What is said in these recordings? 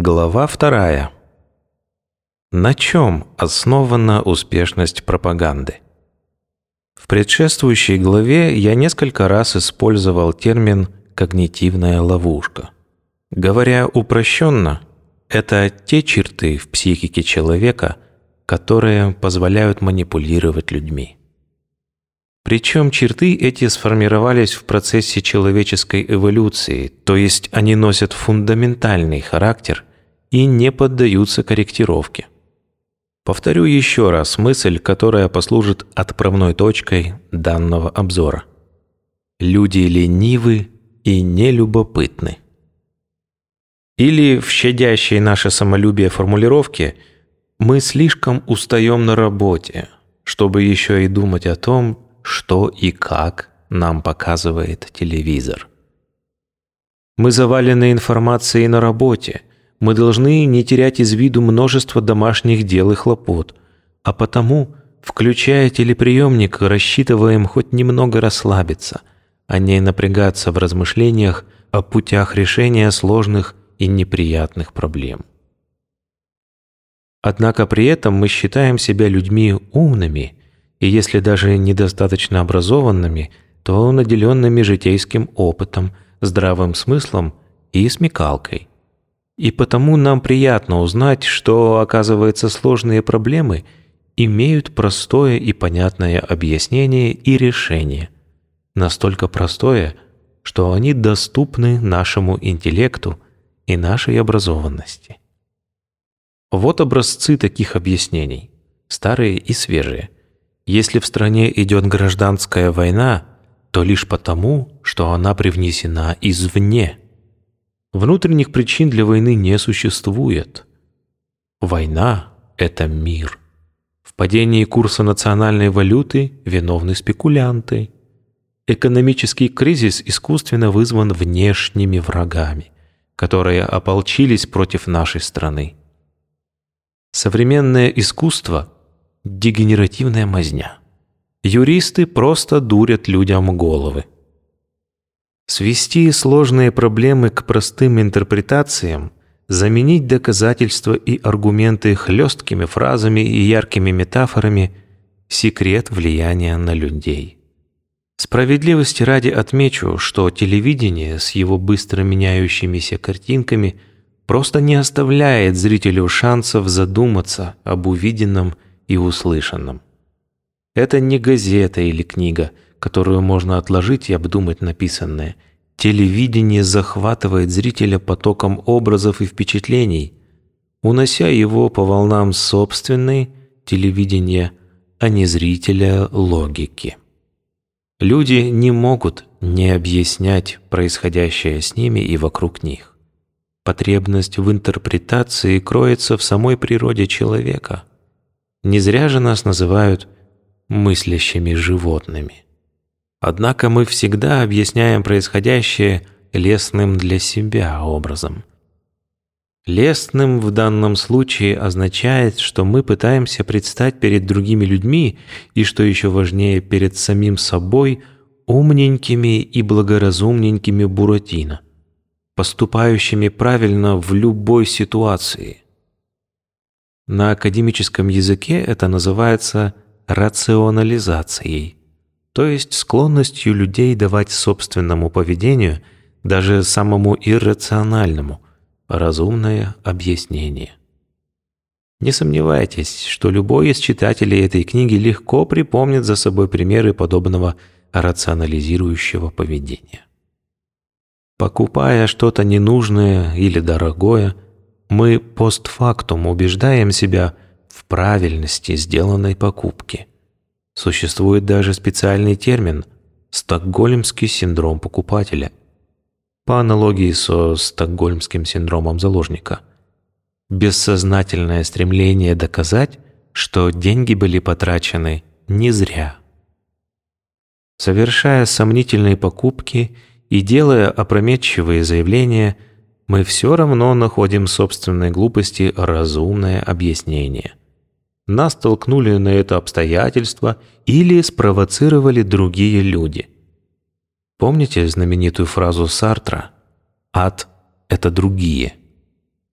Глава вторая. На чем основана успешность пропаганды? В предшествующей главе я несколько раз использовал термин «когнитивная ловушка». Говоря упрощенно, это те черты в психике человека, которые позволяют манипулировать людьми. Причем черты эти сформировались в процессе человеческой эволюции, то есть они носят фундаментальный характер и не поддаются корректировке. Повторю еще раз мысль, которая послужит отправной точкой данного обзора. Люди ленивы и нелюбопытны. Или в щадящей наше самолюбие формулировке «мы слишком устаем на работе», чтобы еще и думать о том, что и как нам показывает телевизор. Мы завалены информацией на работе. Мы должны не терять из виду множество домашних дел и хлопот. А потому, включая телеприемник, рассчитываем хоть немного расслабиться, а не напрягаться в размышлениях о путях решения сложных и неприятных проблем. Однако при этом мы считаем себя людьми умными – и если даже недостаточно образованными, то наделенными житейским опытом, здравым смыслом и смекалкой. И потому нам приятно узнать, что, оказывается, сложные проблемы имеют простое и понятное объяснение и решение. Настолько простое, что они доступны нашему интеллекту и нашей образованности. Вот образцы таких объяснений, старые и свежие – если в стране идет гражданская война, то лишь потому, что она привнесена извне. Внутренних причин для войны не существует. Война – это мир. В падении курса национальной валюты виновны спекулянты. Экономический кризис искусственно вызван внешними врагами, которые ополчились против нашей страны. Современное искусство – дегенеративная мазня. Юристы просто дурят людям головы. Свести сложные проблемы к простым интерпретациям, заменить доказательства и аргументы хлесткими фразами и яркими метафорами – секрет влияния на людей. Справедливости ради отмечу, что телевидение с его быстро меняющимися картинками просто не оставляет зрителю шансов задуматься об увиденном и услышанном. Это не газета или книга, которую можно отложить и обдумать написанное. Телевидение захватывает зрителя потоком образов и впечатлений, унося его по волнам собственной телевидения, а не зрителя логики. Люди не могут не объяснять происходящее с ними и вокруг них. Потребность в интерпретации кроется в самой природе человека – не зря же нас называют мыслящими животными. Однако мы всегда объясняем происходящее лестным для себя образом. Лестным в данном случае означает, что мы пытаемся предстать перед другими людьми и, что еще важнее, перед самим собой, умненькими и благоразумненькими Буратино, поступающими правильно в любой ситуации – на академическом языке это называется рационализацией, то есть склонностью людей давать собственному поведению, даже самому иррациональному, разумное объяснение. Не сомневайтесь, что любой из читателей этой книги легко припомнит за собой примеры подобного рационализирующего поведения. Покупая что-то ненужное или дорогое – мы постфактум убеждаем себя в правильности сделанной покупки. Существует даже специальный термин «стокгольмский синдром покупателя» по аналогии со стокгольмским синдромом заложника. Бессознательное стремление доказать, что деньги были потрачены не зря. Совершая сомнительные покупки и делая опрометчивые заявления – мы все равно находим собственной глупости разумное объяснение. Нас толкнули на это обстоятельство или спровоцировали другие люди. Помните знаменитую фразу Сартра «Ад – это другие»?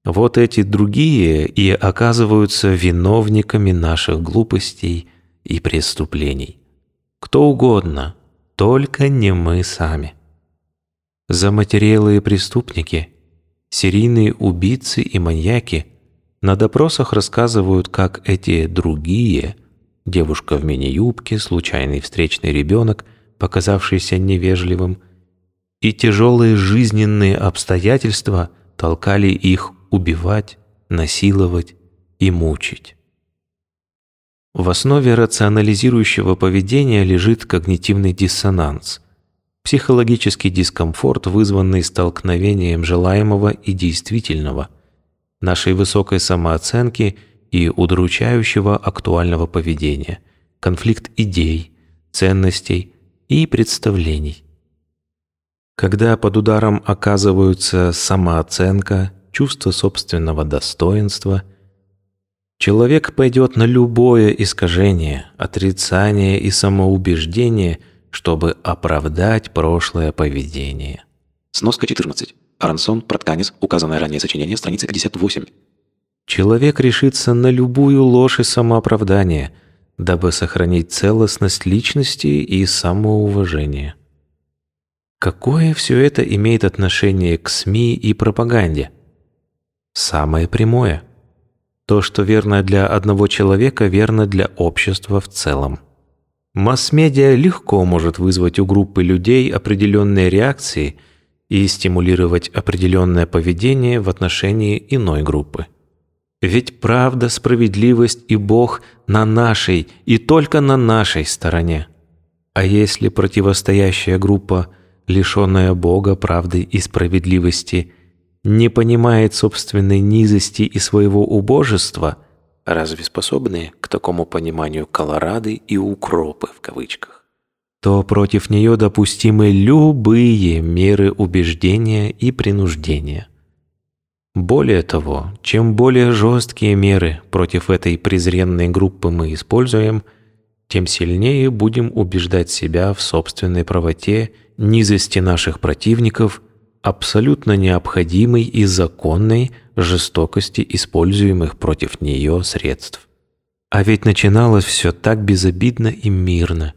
Вот эти другие и оказываются виновниками наших глупостей и преступлений. Кто угодно, только не мы сами. Заматерелые преступники, серийные убийцы и маньяки на допросах рассказывают, как эти другие, девушка в мини-юбке, случайный встречный ребенок, показавшийся невежливым, и тяжелые жизненные обстоятельства толкали их убивать, насиловать и мучить. В основе рационализирующего поведения лежит когнитивный диссонанс, психологический дискомфорт, вызванный столкновением желаемого и действительного, нашей высокой самооценки и удручающего актуального поведения, конфликт идей, ценностей и представлений. Когда под ударом оказываются самооценка, чувство собственного достоинства, человек пойдет на любое искажение, отрицание и самоубеждение, чтобы оправдать прошлое поведение. Сноска 14. Арансон, Протканец, указанное ранее сочинение, страница 58. Человек решится на любую ложь и самооправдание, дабы сохранить целостность личности и самоуважение. Какое все это имеет отношение к СМИ и пропаганде? Самое прямое. То, что верно для одного человека, верно для общества в целом. Масс-медиа легко может вызвать у группы людей определенные реакции и стимулировать определенное поведение в отношении иной группы. Ведь правда, справедливость и Бог на нашей и только на нашей стороне. А если противостоящая группа – лишенная Бога, правды и справедливости, не понимает собственной низости и своего убожества, разве способны к такому пониманию колорады и укропы в кавычках, то против нее допустимы любые меры убеждения и принуждения. Более того, чем более жесткие меры против этой презренной группы мы используем, тем сильнее будем убеждать себя в собственной правоте низости наших противников, абсолютно необходимой и законной жестокости используемых против нее средств. А ведь начиналось все так безобидно и мирно,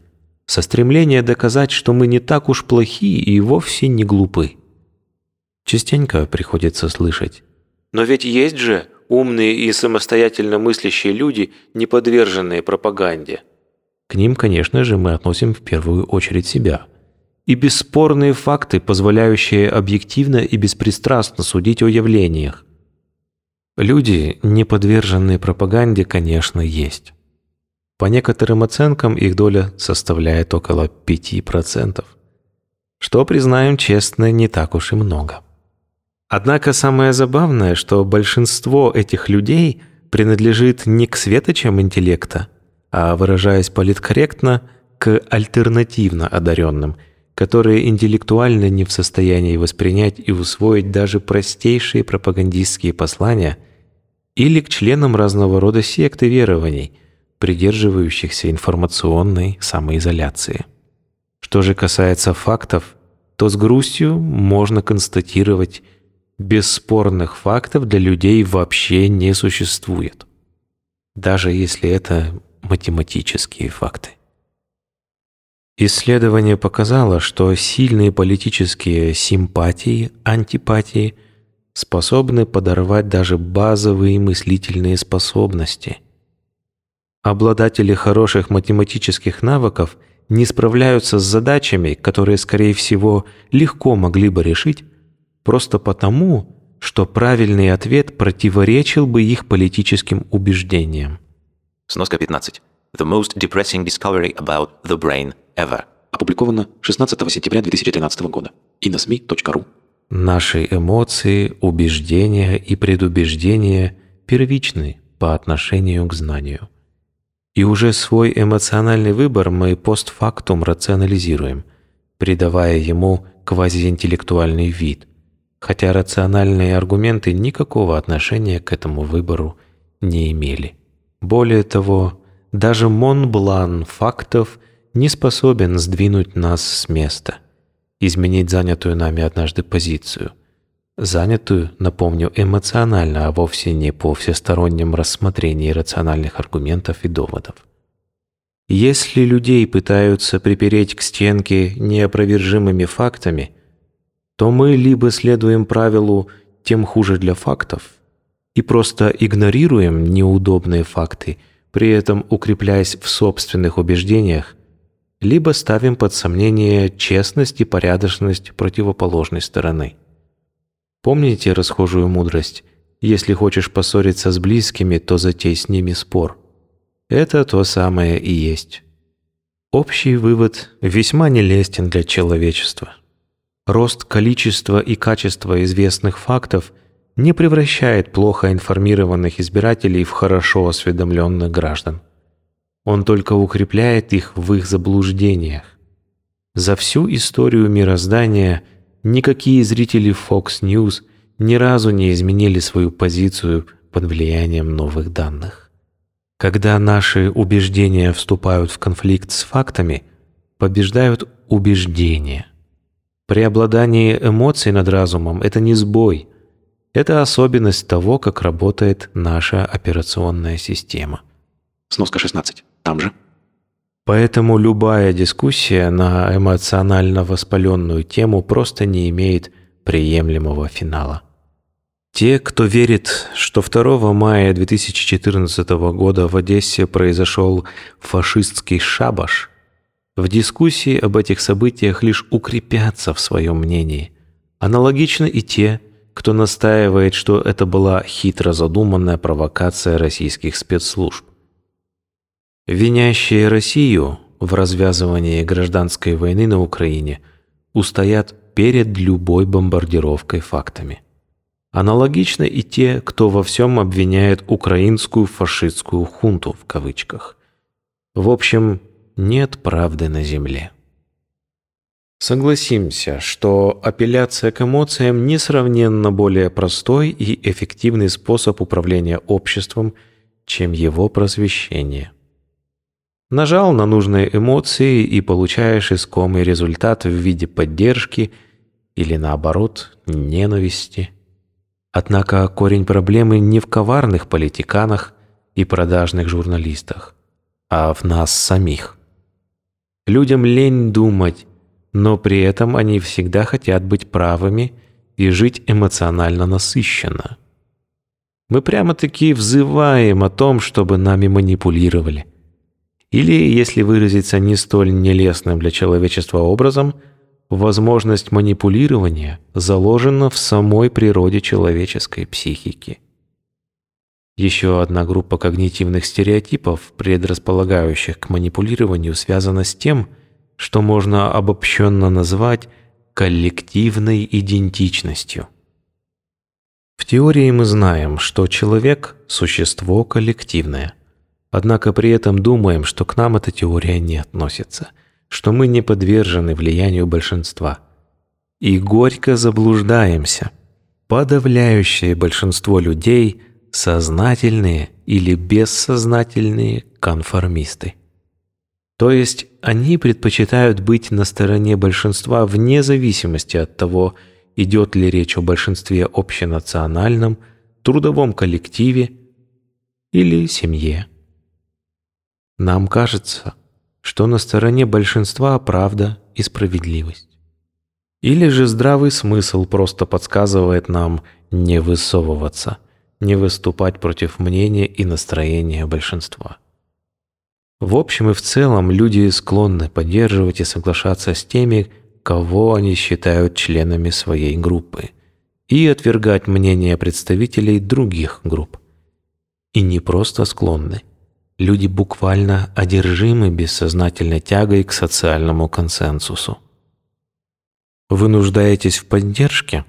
со стремления доказать, что мы не так уж плохи и вовсе не глупы. Частенько приходится слышать. Но ведь есть же умные и самостоятельно мыслящие люди, не подверженные пропаганде. К ним, конечно же, мы относим в первую очередь себя – и бесспорные факты, позволяющие объективно и беспристрастно судить о явлениях. Люди, не подверженные пропаганде, конечно, есть. По некоторым оценкам их доля составляет около 5%, что, признаем честно, не так уж и много. Однако самое забавное, что большинство этих людей принадлежит не к светочам интеллекта, а, выражаясь политкорректно, к альтернативно одаренным – которые интеллектуально не в состоянии воспринять и усвоить даже простейшие пропагандистские послания, или к членам разного рода сект верований, придерживающихся информационной самоизоляции. Что же касается фактов, то с грустью можно констатировать, бесспорных фактов для людей вообще не существует, даже если это математические факты. Исследование показало, что сильные политические симпатии, антипатии способны подорвать даже базовые мыслительные способности. Обладатели хороших математических навыков не справляются с задачами, которые, скорее всего, легко могли бы решить, просто потому, что правильный ответ противоречил бы их политическим убеждениям. Сноска 15. The most depressing discovery about the brain ever. Опубликовано 16 сентября 2013 года. и на СМИ.ру. Наши эмоции, убеждения и предубеждения первичны по отношению к знанию. И уже свой эмоциональный выбор мы постфактум рационализируем, придавая ему квазиинтеллектуальный вид, хотя рациональные аргументы никакого отношения к этому выбору не имели. Более того, даже Монблан фактов не способен сдвинуть нас с места, изменить занятую нами однажды позицию. Занятую, напомню, эмоционально, а вовсе не по всестороннем рассмотрении рациональных аргументов и доводов. Если людей пытаются припереть к стенке неопровержимыми фактами, то мы либо следуем правилу «тем хуже для фактов» и просто игнорируем неудобные факты, при этом укрепляясь в собственных убеждениях, либо ставим под сомнение честность и порядочность противоположной стороны. Помните расхожую мудрость «Если хочешь поссориться с близкими, то затей с ними спор». Это то самое и есть. Общий вывод весьма нелестен для человечества. Рост количества и качества известных фактов не превращает плохо информированных избирателей в хорошо осведомленных граждан. Он только укрепляет их в их заблуждениях. За всю историю мироздания никакие зрители Fox News ни разу не изменили свою позицию под влиянием новых данных. Когда наши убеждения вступают в конфликт с фактами, побеждают убеждения. Преобладание эмоций над разумом – это не сбой, это особенность того, как работает наша операционная система. Сноска 16. Там же. Поэтому любая дискуссия на эмоционально воспаленную тему просто не имеет приемлемого финала. Те, кто верит, что 2 мая 2014 года в Одессе произошел фашистский шабаш, в дискуссии об этих событиях лишь укрепятся в своем мнении. Аналогично и те, кто настаивает, что это была хитро задуманная провокация российских спецслужб. Винящие Россию в развязывании гражданской войны на Украине устоят перед любой бомбардировкой фактами. Аналогично и те, кто во всем обвиняет украинскую фашистскую хунту в кавычках. В общем, нет правды на земле. Согласимся, что апелляция к эмоциям несравненно более простой и эффективный способ управления обществом, чем его просвещение. Нажал на нужные эмоции и получаешь искомый результат в виде поддержки или, наоборот, ненависти. Однако корень проблемы не в коварных политиканах и продажных журналистах, а в нас самих. Людям лень думать, но при этом они всегда хотят быть правыми и жить эмоционально насыщенно. Мы прямо-таки взываем о том, чтобы нами манипулировали – или, если выразиться не столь нелестным для человечества образом, возможность манипулирования заложена в самой природе человеческой психики. Еще одна группа когнитивных стереотипов, предрасполагающих к манипулированию, связана с тем, что можно обобщенно назвать коллективной идентичностью. В теории мы знаем, что человек – существо коллективное. Однако при этом думаем, что к нам эта теория не относится, что мы не подвержены влиянию большинства. И горько заблуждаемся. Подавляющее большинство людей – сознательные или бессознательные конформисты. То есть они предпочитают быть на стороне большинства вне зависимости от того, идет ли речь о большинстве общенациональном, трудовом коллективе или семье. Нам кажется, что на стороне большинства правда и справедливость. Или же здравый смысл просто подсказывает нам не высовываться, не выступать против мнения и настроения большинства. В общем и в целом люди склонны поддерживать и соглашаться с теми, кого они считают членами своей группы, и отвергать мнение представителей других групп. И не просто склонны, Люди буквально одержимы бессознательной тягой к социальному консенсусу. Вы нуждаетесь в поддержке?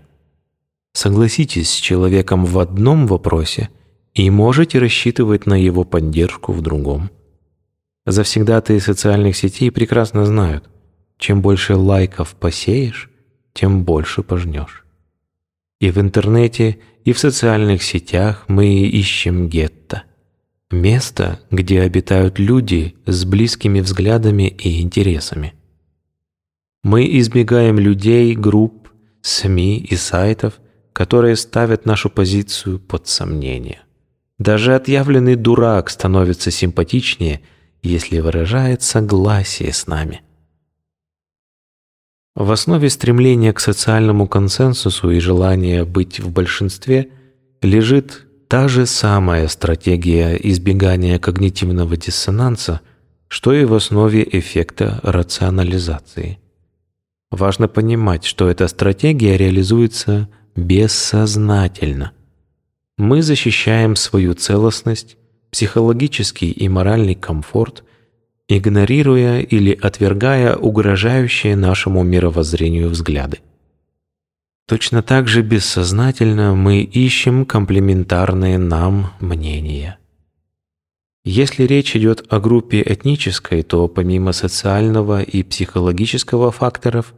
Согласитесь с человеком в одном вопросе и можете рассчитывать на его поддержку в другом. Завсегдатые социальных сетей прекрасно знают, чем больше лайков посеешь, тем больше пожнешь. И в интернете, и в социальных сетях мы ищем гетто. Место, где обитают люди с близкими взглядами и интересами. Мы избегаем людей, групп, СМИ и сайтов, которые ставят нашу позицию под сомнение. Даже отъявленный дурак становится симпатичнее, если выражает согласие с нами. В основе стремления к социальному консенсусу и желания быть в большинстве лежит та же самая стратегия избегания когнитивного диссонанса, что и в основе эффекта рационализации. Важно понимать, что эта стратегия реализуется бессознательно – мы защищаем свою целостность, психологический и моральный комфорт, игнорируя или отвергая угрожающие нашему мировоззрению взгляды. Точно так же бессознательно мы ищем комплементарные нам мнения. Если речь идет о группе этнической, то помимо социального и психологического факторов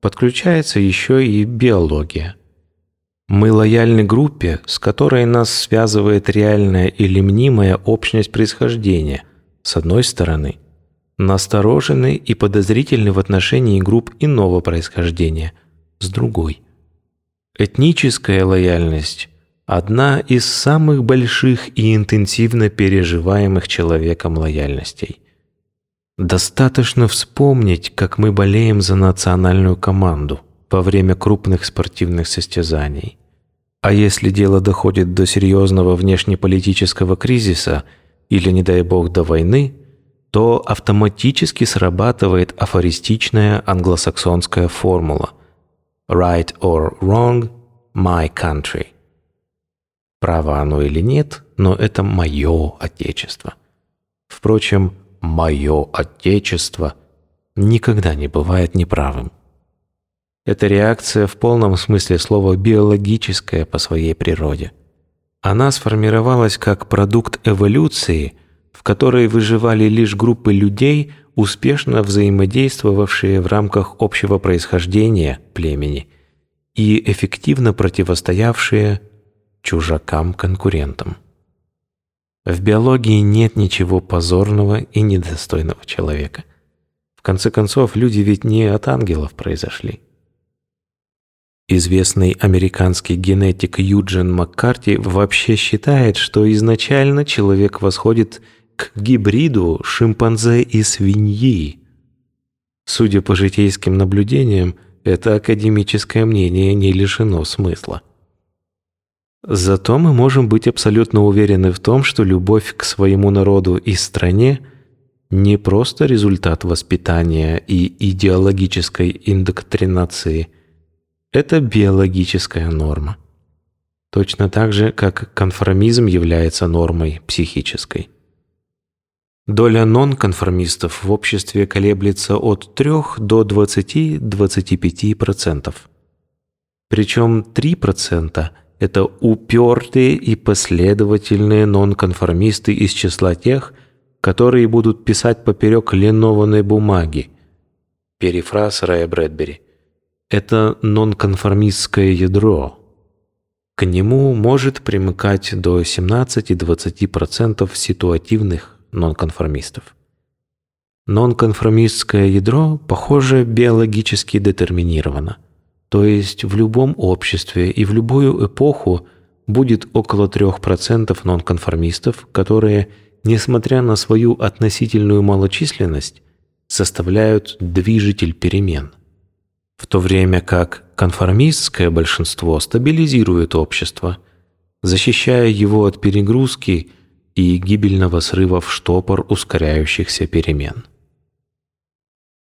подключается еще и биология – мы лояльны группе, с которой нас связывает реальная или мнимая общность происхождения, с одной стороны, насторожены и подозрительны в отношении групп иного происхождения, с другой. Этническая лояльность – одна из самых больших и интенсивно переживаемых человеком лояльностей. Достаточно вспомнить, как мы болеем за национальную команду во время крупных спортивных состязаний. А если дело доходит до серьезного внешнеполитического кризиса или, не дай бог, до войны, то автоматически срабатывает афористичная англосаксонская формула «right or wrong, my country». Право оно или нет, но это мое отечество. Впрочем, мое отечество никогда не бывает неправым. Эта реакция в полном смысле слова биологическая по своей природе. Она сформировалась как продукт эволюции, в которой выживали лишь группы людей, успешно взаимодействовавшие в рамках общего происхождения племени и эффективно противостоявшие чужакам-конкурентам. В биологии нет ничего позорного и недостойного человека. В конце концов, люди ведь не от ангелов произошли. Известный американский генетик Юджин Маккарти вообще считает, что изначально человек восходит к гибриду шимпанзе и свиньи. Судя по житейским наблюдениям, это академическое мнение не лишено смысла. Зато мы можем быть абсолютно уверены в том, что любовь к своему народу и стране не просто результат воспитания и идеологической индоктринации – это биологическая норма. Точно так же, как конформизм является нормой психической. Доля нонконформистов в обществе колеблется от 3 до 20-25%. Причем 3% – это упертые и последовательные нонконформисты из числа тех, которые будут писать поперек линованной бумаги. Перефраз Рэя Брэдбери это нонконформистское ядро. К нему может примыкать до 17-20% ситуативных нонконформистов. Нонконформистское ядро, похоже, биологически детерминировано. То есть в любом обществе и в любую эпоху будет около 3% нонконформистов, которые, несмотря на свою относительную малочисленность, составляют движитель перемен в то время как конформистское большинство стабилизирует общество, защищая его от перегрузки и гибельного срыва в штопор ускоряющихся перемен.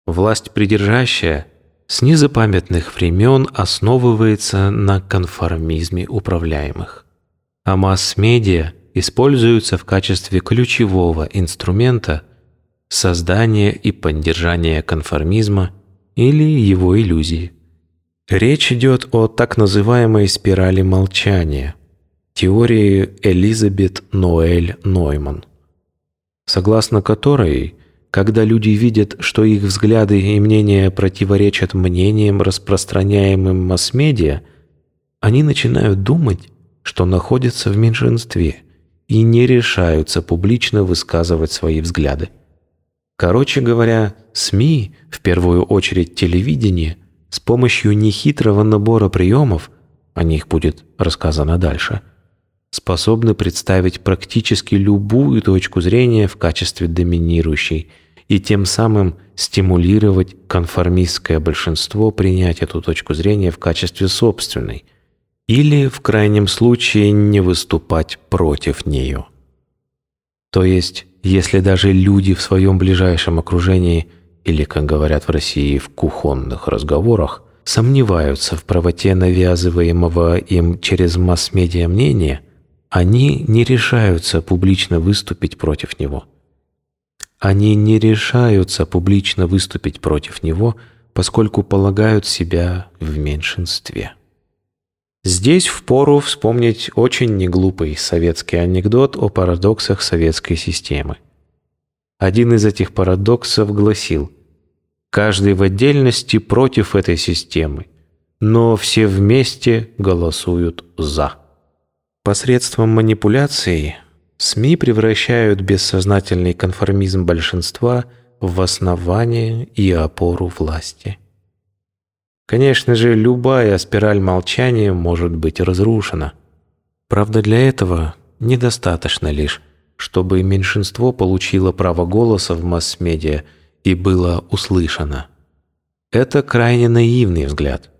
Власть придержащая с незапамятных времен основывается на конформизме управляемых, а масс-медиа используются в качестве ключевого инструмента создания и поддержания конформизма – или его иллюзии. Речь идет о так называемой спирали молчания, теории Элизабет Ноэль Нойман, согласно которой, когда люди видят, что их взгляды и мнения противоречат мнениям, распространяемым масс-медиа, они начинают думать, что находятся в меньшинстве и не решаются публично высказывать свои взгляды. Короче говоря, СМИ, в первую очередь телевидение, с помощью нехитрого набора приемов о них будет рассказано дальше, способны представить практически любую точку зрения в качестве доминирующей и тем самым стимулировать конформистское большинство принять эту точку зрения в качестве собственной или, в крайнем случае, не выступать против нее. То есть, если даже люди в своем ближайшем окружении или, как говорят в России, в кухонных разговорах, сомневаются в правоте навязываемого им через масс-медиа мнения, они не решаются публично выступить против него. Они не решаются публично выступить против него, поскольку полагают себя в меньшинстве. Здесь впору вспомнить очень неглупый советский анекдот о парадоксах советской системы. Один из этих парадоксов гласил Каждый в отдельности против этой системы, но все вместе голосуют «за». Посредством манипуляции СМИ превращают бессознательный конформизм большинства в основание и опору власти. Конечно же, любая спираль молчания может быть разрушена. Правда, для этого недостаточно лишь, чтобы меньшинство получило право голоса в масс-медиа и было услышано. Это крайне наивный взгляд.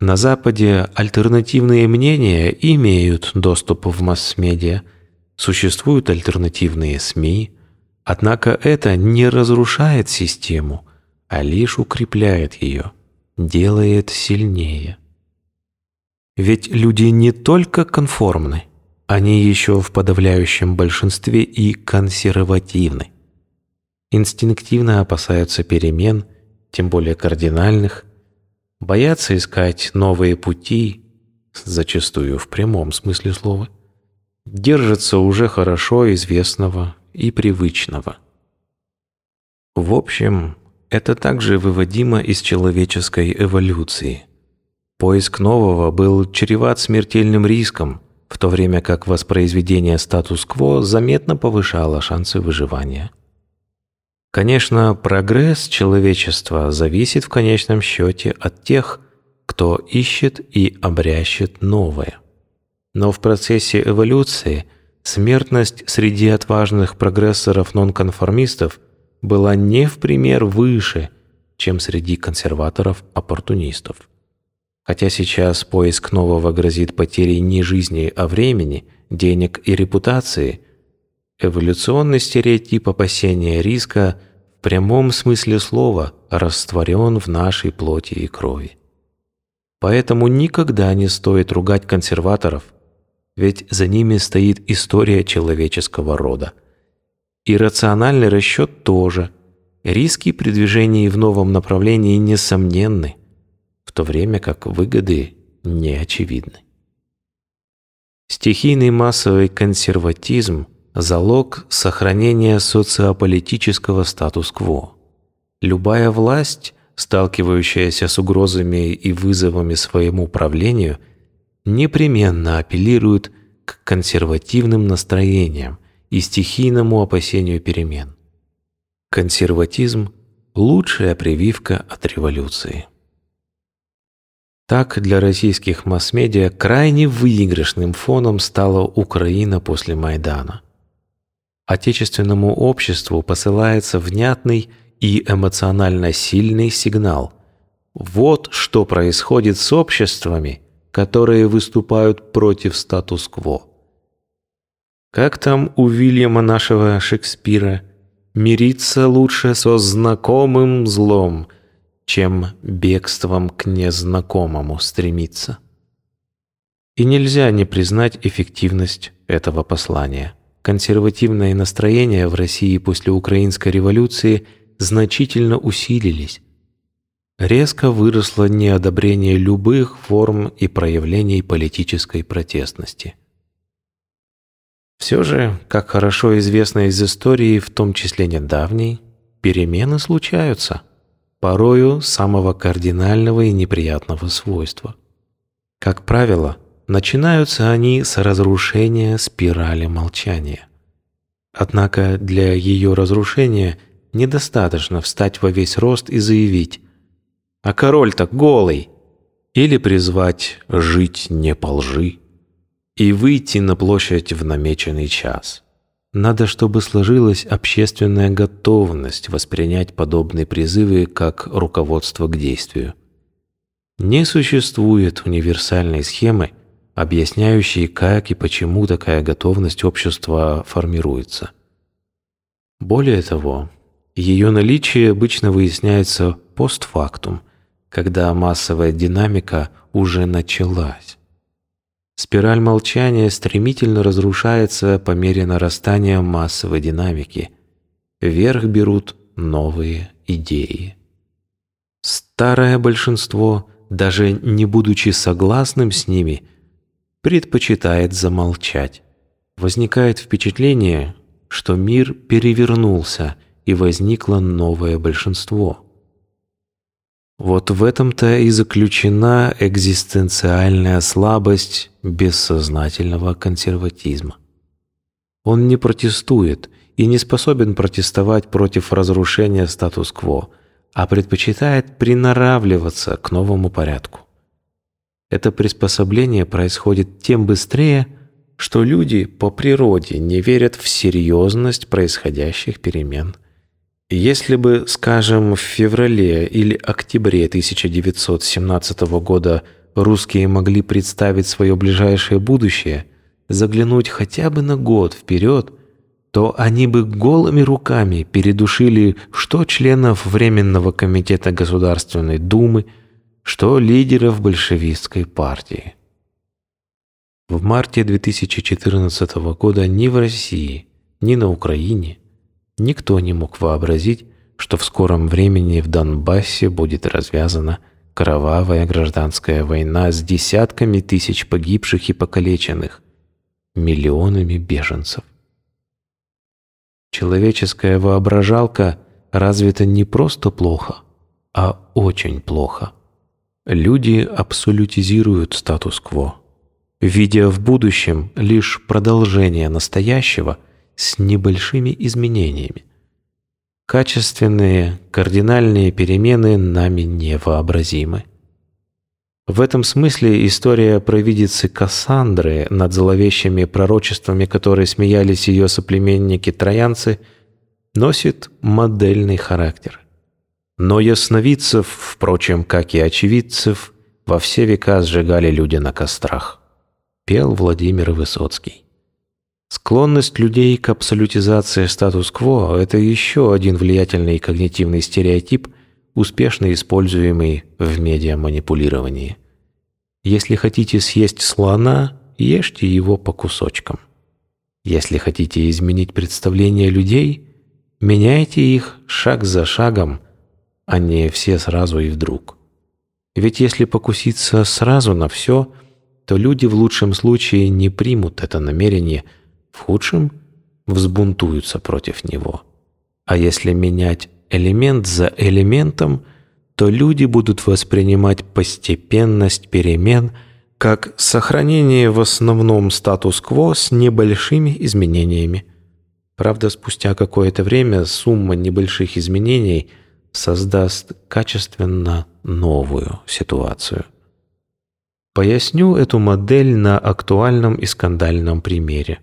На Западе альтернативные мнения имеют доступ в масс-медиа, существуют альтернативные СМИ, однако это не разрушает систему, а лишь укрепляет ее, делает сильнее. Ведь люди не только конформны, они еще в подавляющем большинстве и консервативны. Инстинктивно опасаются перемен, тем более кардинальных, боятся искать новые пути, зачастую в прямом смысле слова, держатся уже хорошо известного и привычного. В общем, это также выводимо из человеческой эволюции. Поиск нового был чреват смертельным риском, в то время как воспроизведение статус-кво заметно повышало шансы выживания. Конечно, прогресс человечества зависит в конечном счете от тех, кто ищет и обрящет новое. Но в процессе эволюции смертность среди отважных прогрессоров-нонконформистов была не в пример выше, чем среди консерваторов-оппортунистов. Хотя сейчас поиск нового грозит потерей не жизни, а времени, денег и репутации, Эволюционный стереотип опасения риска в прямом смысле слова растворен в нашей плоти и крови. Поэтому никогда не стоит ругать консерваторов, ведь за ними стоит история человеческого рода. И рациональный расчет тоже. Риски при движении в новом направлении несомненны, в то время как выгоды не очевидны. Стихийный массовый консерватизм – залог сохранения социополитического статус-кво. Любая власть, сталкивающаяся с угрозами и вызовами своему правлению, непременно апеллирует к консервативным настроениям и стихийному опасению перемен. Консерватизм – лучшая прививка от революции. Так для российских масс-медиа крайне выигрышным фоном стала Украина после Майдана. Отечественному обществу посылается внятный и эмоционально сильный сигнал. Вот что происходит с обществами, которые выступают против статус-кво. Как там у Вильяма нашего Шекспира «Мириться лучше со знакомым злом, чем бегством к незнакомому стремиться». И нельзя не признать эффективность этого послания. Консервативные настроения в России после Украинской революции значительно усилились. Резко выросло неодобрение любых форм и проявлений политической протестности. Все же, как хорошо известно из истории, в том числе недавней, перемены случаются, порою самого кардинального и неприятного свойства. Как правило, Начинаются они с разрушения спирали молчания. Однако для ее разрушения недостаточно встать во весь рост и заявить «А король-то голый!» или призвать «жить не по лжи» и выйти на площадь в намеченный час. Надо, чтобы сложилась общественная готовность воспринять подобные призывы как руководство к действию. Не существует универсальной схемы, объясняющей, как и почему такая готовность общества формируется. Более того, ее наличие обычно выясняется постфактум, когда массовая динамика уже началась. Спираль молчания стремительно разрушается по мере нарастания массовой динамики. Вверх берут новые идеи. Старое большинство, даже не будучи согласным с ними, предпочитает замолчать. Возникает впечатление, что мир перевернулся и возникло новое большинство. Вот в этом-то и заключена экзистенциальная слабость бессознательного консерватизма. Он не протестует и не способен протестовать против разрушения статус-кво, а предпочитает приноравливаться к новому порядку. Это приспособление происходит тем быстрее, что люди по природе не верят в серьезность происходящих перемен – если бы, скажем, в феврале или октябре 1917 года русские могли представить свое ближайшее будущее, заглянуть хотя бы на год вперед, то они бы голыми руками передушили что членов Временного комитета Государственной Думы, что лидеров большевистской партии. В марте 2014 года ни в России, ни на Украине – Никто не мог вообразить, что в скором времени в Донбассе будет развязана кровавая гражданская война с десятками тысяч погибших и покалеченных, миллионами беженцев. Человеческая воображалка развита не просто плохо, а очень плохо. Люди абсолютизируют статус-кво, видя в будущем лишь продолжение настоящего – с небольшими изменениями. Качественные, кардинальные перемены нами невообразимы. В этом смысле история провидицы Кассандры над зловещими пророчествами, которые смеялись ее соплеменники-троянцы, носит модельный характер. Но ясновидцев, впрочем, как и очевидцев, во все века сжигали люди на кострах. Пел Владимир Высоцкий. Склонность людей к абсолютизации статус-кво – это еще один влиятельный когнитивный стереотип, успешно используемый в медиаманипулировании. Если хотите съесть слона, ешьте его по кусочкам. Если хотите изменить представление людей, меняйте их шаг за шагом, а не все сразу и вдруг. Ведь если покуситься сразу на все, то люди в лучшем случае не примут это намерение – в худшем взбунтуются против него. А если менять элемент за элементом, то люди будут воспринимать постепенность перемен как сохранение в основном статус-кво с небольшими изменениями. Правда, спустя какое-то время сумма небольших изменений создаст качественно новую ситуацию. Поясню эту модель на актуальном и скандальном примере.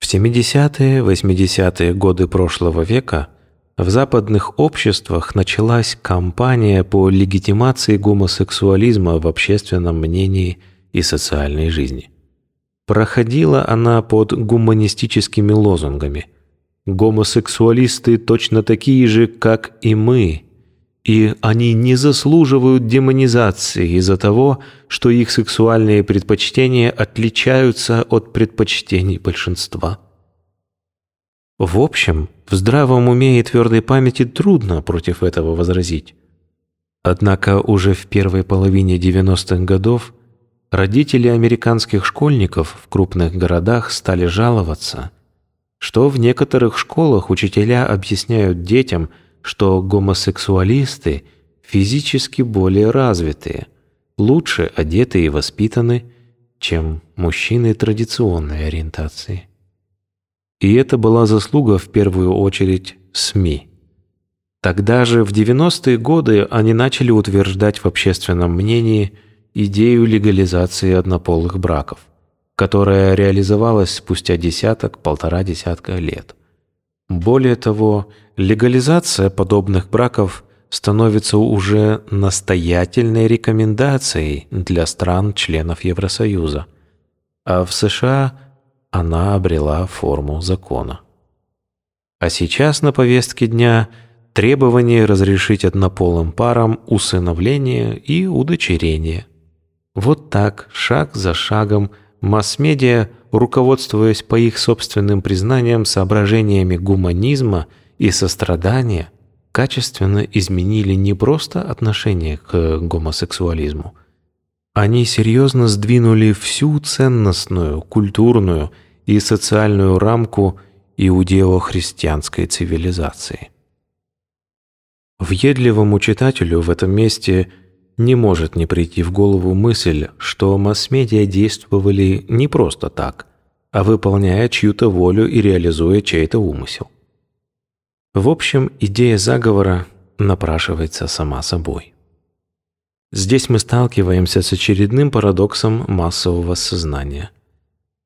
В 70-е, 80-е годы прошлого века в западных обществах началась кампания по легитимации гомосексуализма в общественном мнении и социальной жизни. Проходила она под гуманистическими лозунгами. Гомосексуалисты точно такие же, как и мы, и они не заслуживают демонизации из-за того, что их сексуальные предпочтения отличаются от предпочтений большинства. В общем, в здравом уме и твердой памяти трудно против этого возразить. Однако уже в первой половине 90-х годов родители американских школьников в крупных городах стали жаловаться, что в некоторых школах учителя объясняют детям, что гомосексуалисты физически более развитые, лучше одеты и воспитаны, чем мужчины традиционной ориентации. И это была заслуга в первую очередь СМИ. Тогда же, в 90-е годы, они начали утверждать в общественном мнении идею легализации однополых браков, которая реализовалась спустя десяток-полтора десятка лет. Более того, легализация подобных браков становится уже настоятельной рекомендацией для стран-членов Евросоюза, а в США она обрела форму закона. А сейчас на повестке дня требование разрешить однополым парам усыновление и удочерение. Вот так, шаг за шагом, масс-медиа, руководствуясь по их собственным признаниям соображениями гуманизма и сострадания, качественно изменили не просто отношение к гомосексуализму. Они серьезно сдвинули всю ценностную, культурную и социальную рамку иудео-христианской цивилизации. Въедливому читателю в этом месте не может не прийти в голову мысль, что масс-медиа действовали не просто так, а выполняя чью-то волю и реализуя чей-то умысел. В общем, идея заговора напрашивается сама собой. Здесь мы сталкиваемся с очередным парадоксом массового сознания.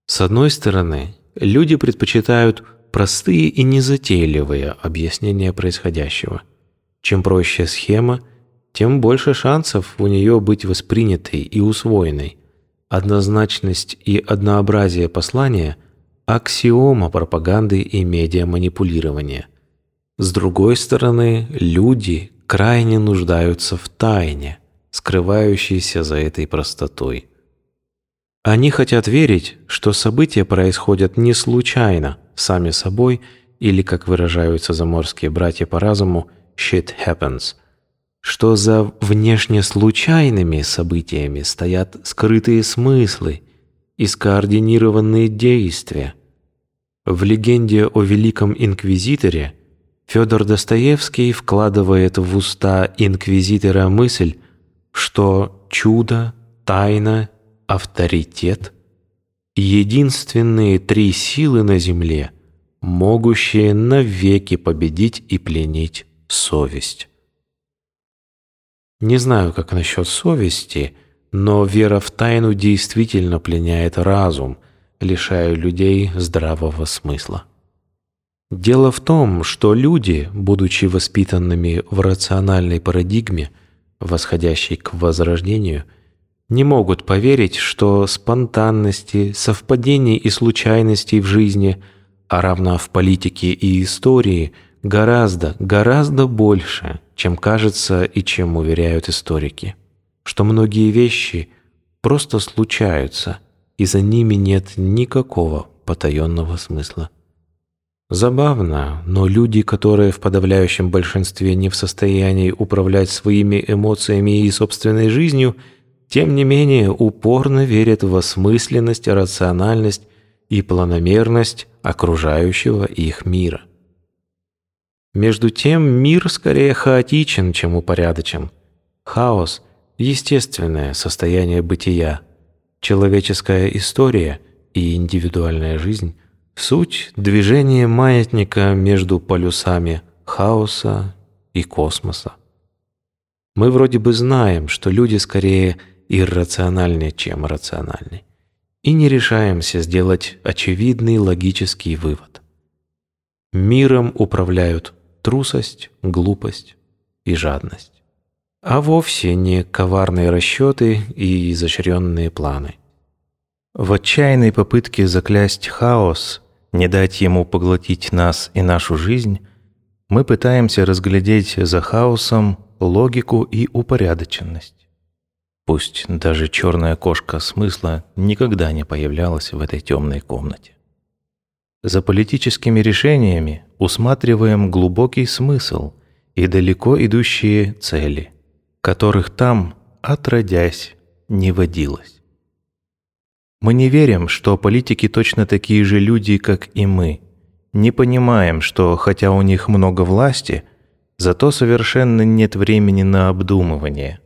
С одной стороны, люди предпочитают простые и незатейливые объяснения происходящего. Чем проще схема, тем больше шансов у нее быть воспринятой и усвоенной. Однозначность и однообразие послания – аксиома пропаганды и медиаманипулирования – с другой стороны, люди крайне нуждаются в тайне, скрывающейся за этой простотой. Они хотят верить, что события происходят не случайно, сами собой, или, как выражаются заморские братья по разуму, «shit happens», что за внешне случайными событиями стоят скрытые смыслы и скоординированные действия. В легенде о Великом Инквизиторе – Федор Достоевский вкладывает в уста инквизитора мысль, что чудо, тайна, авторитет – единственные три силы на земле, могущие навеки победить и пленить совесть. Не знаю, как насчет совести, но вера в тайну действительно пленяет разум, лишая людей здравого смысла. Дело в том, что люди, будучи воспитанными в рациональной парадигме, восходящей к возрождению, не могут поверить, что спонтанности, совпадений и случайностей в жизни, а равно в политике и истории, гораздо, гораздо больше, чем кажется и чем уверяют историки. Что многие вещи просто случаются, и за ними нет никакого потаенного смысла. Забавно, но люди, которые в подавляющем большинстве не в состоянии управлять своими эмоциями и собственной жизнью, тем не менее упорно верят в осмысленность, рациональность и планомерность окружающего их мира. Между тем мир скорее хаотичен, чем упорядочен. Хаос – естественное состояние бытия, человеческая история и индивидуальная жизнь – Суть – движение маятника между полюсами хаоса и космоса. Мы вроде бы знаем, что люди скорее иррациональнее, чем рациональны, и не решаемся сделать очевидный логический вывод. Миром управляют трусость, глупость и жадность, а вовсе не коварные расчеты и изощренные планы. В отчаянной попытке заклясть хаос не дать ему поглотить нас и нашу жизнь, мы пытаемся разглядеть за хаосом логику и упорядоченность. Пусть даже черная кошка смысла никогда не появлялась в этой темной комнате. За политическими решениями усматриваем глубокий смысл и далеко идущие цели, которых там, отродясь, не водилось. Мы не верим, что политики точно такие же люди, как и мы. Не понимаем, что хотя у них много власти, зато совершенно нет времени на обдумывание.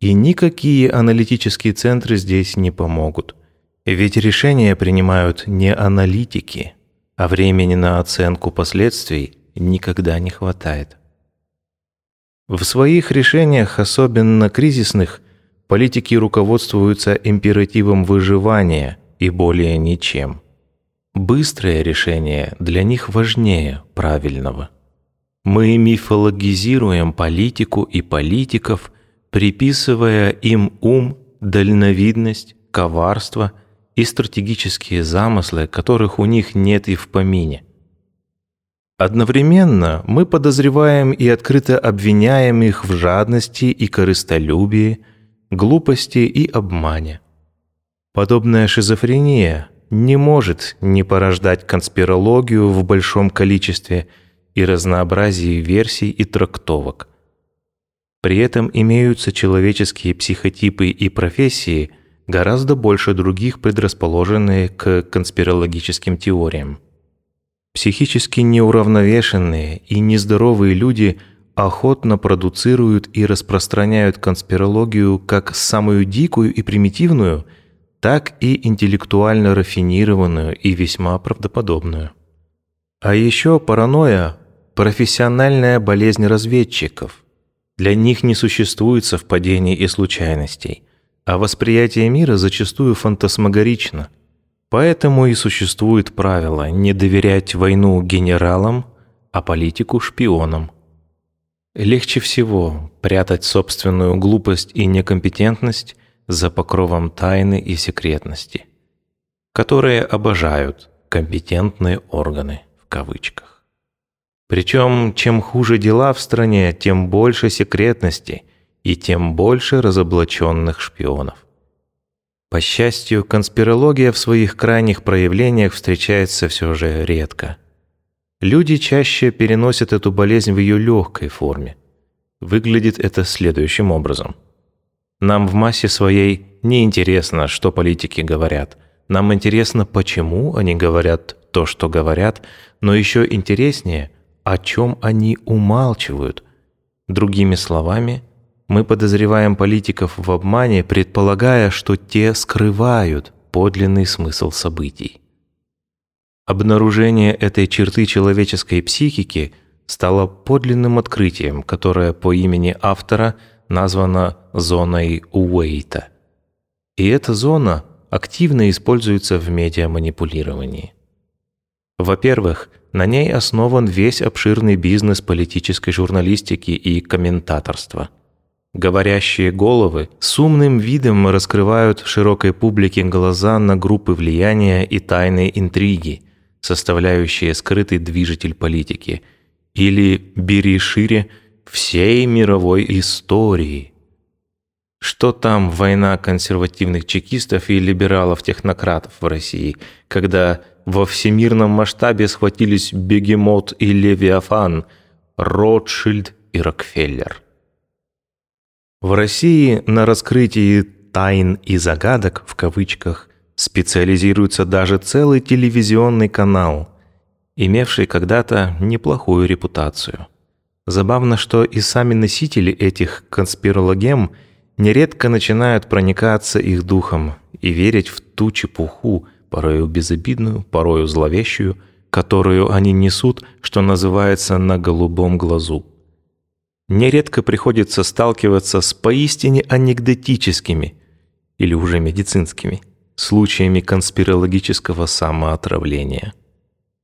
И никакие аналитические центры здесь не помогут. Ведь решения принимают не аналитики, а времени на оценку последствий никогда не хватает. В своих решениях, особенно кризисных, политики руководствуются императивом выживания и более ничем. Быстрое решение для них важнее правильного. Мы мифологизируем политику и политиков, приписывая им ум, дальновидность, коварство и стратегические замыслы, которых у них нет и в помине. Одновременно мы подозреваем и открыто обвиняем их в жадности и корыстолюбии, глупости и обмане. Подобная шизофрения не может не порождать конспирологию в большом количестве и разнообразии версий и трактовок. При этом имеются человеческие психотипы и профессии, гораздо больше других предрасположенные к конспирологическим теориям. Психически неуравновешенные и нездоровые люди охотно продуцируют и распространяют конспирологию как самую дикую и примитивную, так и интеллектуально рафинированную и весьма правдоподобную. А еще паранойя – профессиональная болезнь разведчиков. Для них не существует совпадений и случайностей, а восприятие мира зачастую фантасмагорично – Поэтому и существует правило не доверять войну генералам, а политику шпионам. Легче всего прятать собственную глупость и некомпетентность за покровом тайны и секретности, которые обожают компетентные органы в кавычках. Причем, чем хуже дела в стране, тем больше секретности и тем больше разоблаченных шпионов. По счастью, конспирология в своих крайних проявлениях встречается все же редко. Люди чаще переносят эту болезнь в ее легкой форме. Выглядит это следующим образом. Нам в массе своей не интересно, что политики говорят. Нам интересно, почему они говорят то, что говорят, но еще интереснее, о чем они умалчивают. Другими словами, мы подозреваем политиков в обмане, предполагая, что те скрывают подлинный смысл событий. Обнаружение этой черты человеческой психики стало подлинным открытием, которое по имени автора названо зоной Уэйта. И эта зона активно используется в медиаманипулировании. Во-первых, на ней основан весь обширный бизнес политической журналистики и комментаторства – Говорящие головы с умным видом раскрывают широкой публике глаза на группы влияния и тайные интриги, составляющие скрытый движитель политики, или, бери шире, всей мировой истории. Что там война консервативных чекистов и либералов-технократов в России, когда во всемирном масштабе схватились Бегемот и Левиафан, Ротшильд и Рокфеллер? В России на раскрытии «тайн и загадок» в кавычках специализируется даже целый телевизионный канал, имевший когда-то неплохую репутацию. Забавно, что и сами носители этих конспирологем нередко начинают проникаться их духом и верить в ту чепуху, порою безобидную, порою зловещую, которую они несут, что называется, на голубом глазу нередко приходится сталкиваться с поистине анекдотическими или уже медицинскими случаями конспирологического самоотравления.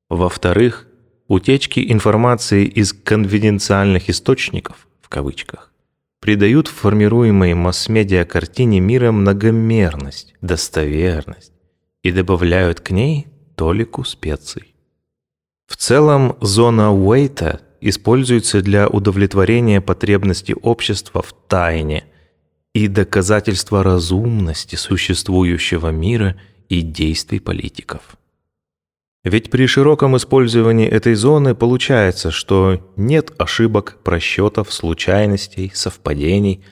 Во-вторых, утечки информации из конфиденциальных источников, в кавычках, придают формируемой масс-медиа картине мира многомерность, достоверность и добавляют к ней толику специй. В целом, зона Уэйта используется для удовлетворения потребностей общества в тайне и доказательства разумности существующего мира и действий политиков. Ведь при широком использовании этой зоны получается, что нет ошибок, просчетов, случайностей, совпадений,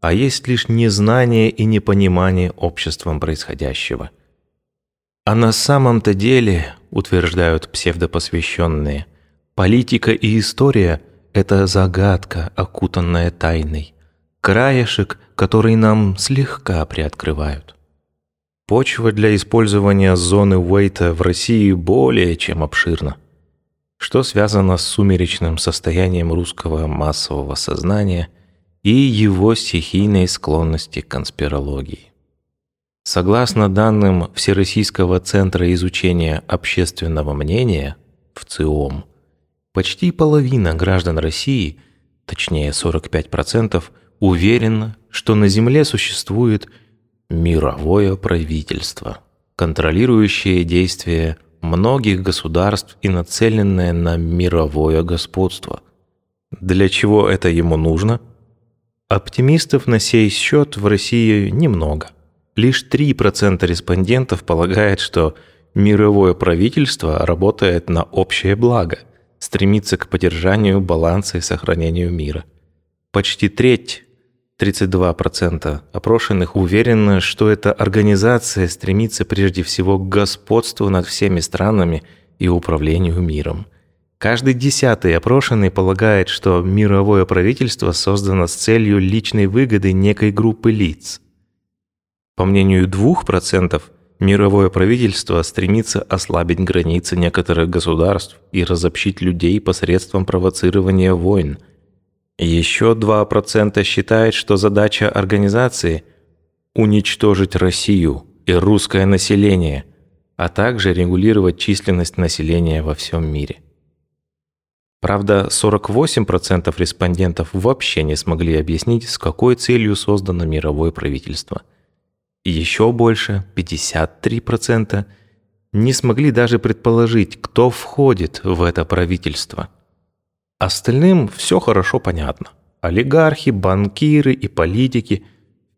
а есть лишь незнание и непонимание обществом происходящего. А на самом-то деле, утверждают псевдопосвященные, Политика и история – это загадка, окутанная тайной. Краешек, который нам слегка приоткрывают. Почва для использования зоны Уэйта в России более чем обширна. что связано с сумеречным состоянием русского массового сознания и его стихийной склонности к конспирологии. Согласно данным Всероссийского центра изучения общественного мнения, в ЦИОМ, почти половина граждан России, точнее 45%, уверена, что на Земле существует мировое правительство, контролирующее действия многих государств и нацеленное на мировое господство. Для чего это ему нужно? Оптимистов на сей счет в России немного. Лишь 3% респондентов полагает, что мировое правительство работает на общее благо, стремится к поддержанию баланса и сохранению мира. Почти треть 32% опрошенных уверены, что эта организация стремится прежде всего к господству над всеми странами и управлению миром. Каждый десятый опрошенный полагает, что мировое правительство создано с целью личной выгоды некой группы лиц. По мнению 2%, мировое правительство стремится ослабить границы некоторых государств и разобщить людей посредством провоцирования войн – еще 2% считает, что задача организации – уничтожить Россию и русское население, а также регулировать численность населения во всем мире. Правда, 48% респондентов вообще не смогли объяснить, с какой целью создано мировое правительство. Еще больше, 53%, не смогли даже предположить, кто входит в это правительство – Остальным все хорошо понятно. Олигархи, банкиры и политики,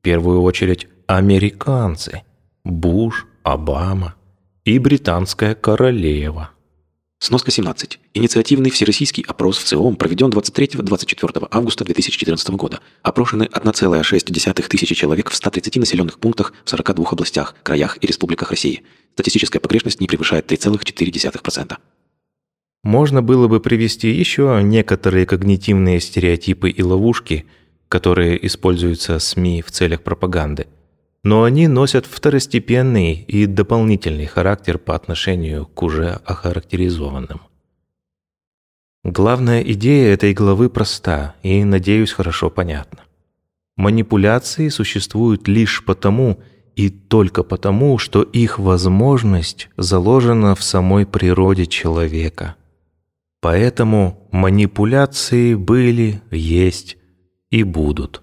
в первую очередь американцы, Буш, Обама и британская королева. Сноска 17. Инициативный всероссийский опрос в ЦИОМ проведен 23-24 августа 2014 года. Опрошены 1,6 тысячи человек в 130 населенных пунктах в 42 областях, краях и республиках России. Статистическая погрешность не превышает 3,4%. Можно было бы привести еще некоторые когнитивные стереотипы и ловушки, которые используются СМИ в целях пропаганды. Но они носят второстепенный и дополнительный характер по отношению к уже охарактеризованным. Главная идея этой главы проста и, надеюсь, хорошо понятна. Манипуляции существуют лишь потому и только потому, что их возможность заложена в самой природе человека – Поэтому манипуляции были, есть и будут.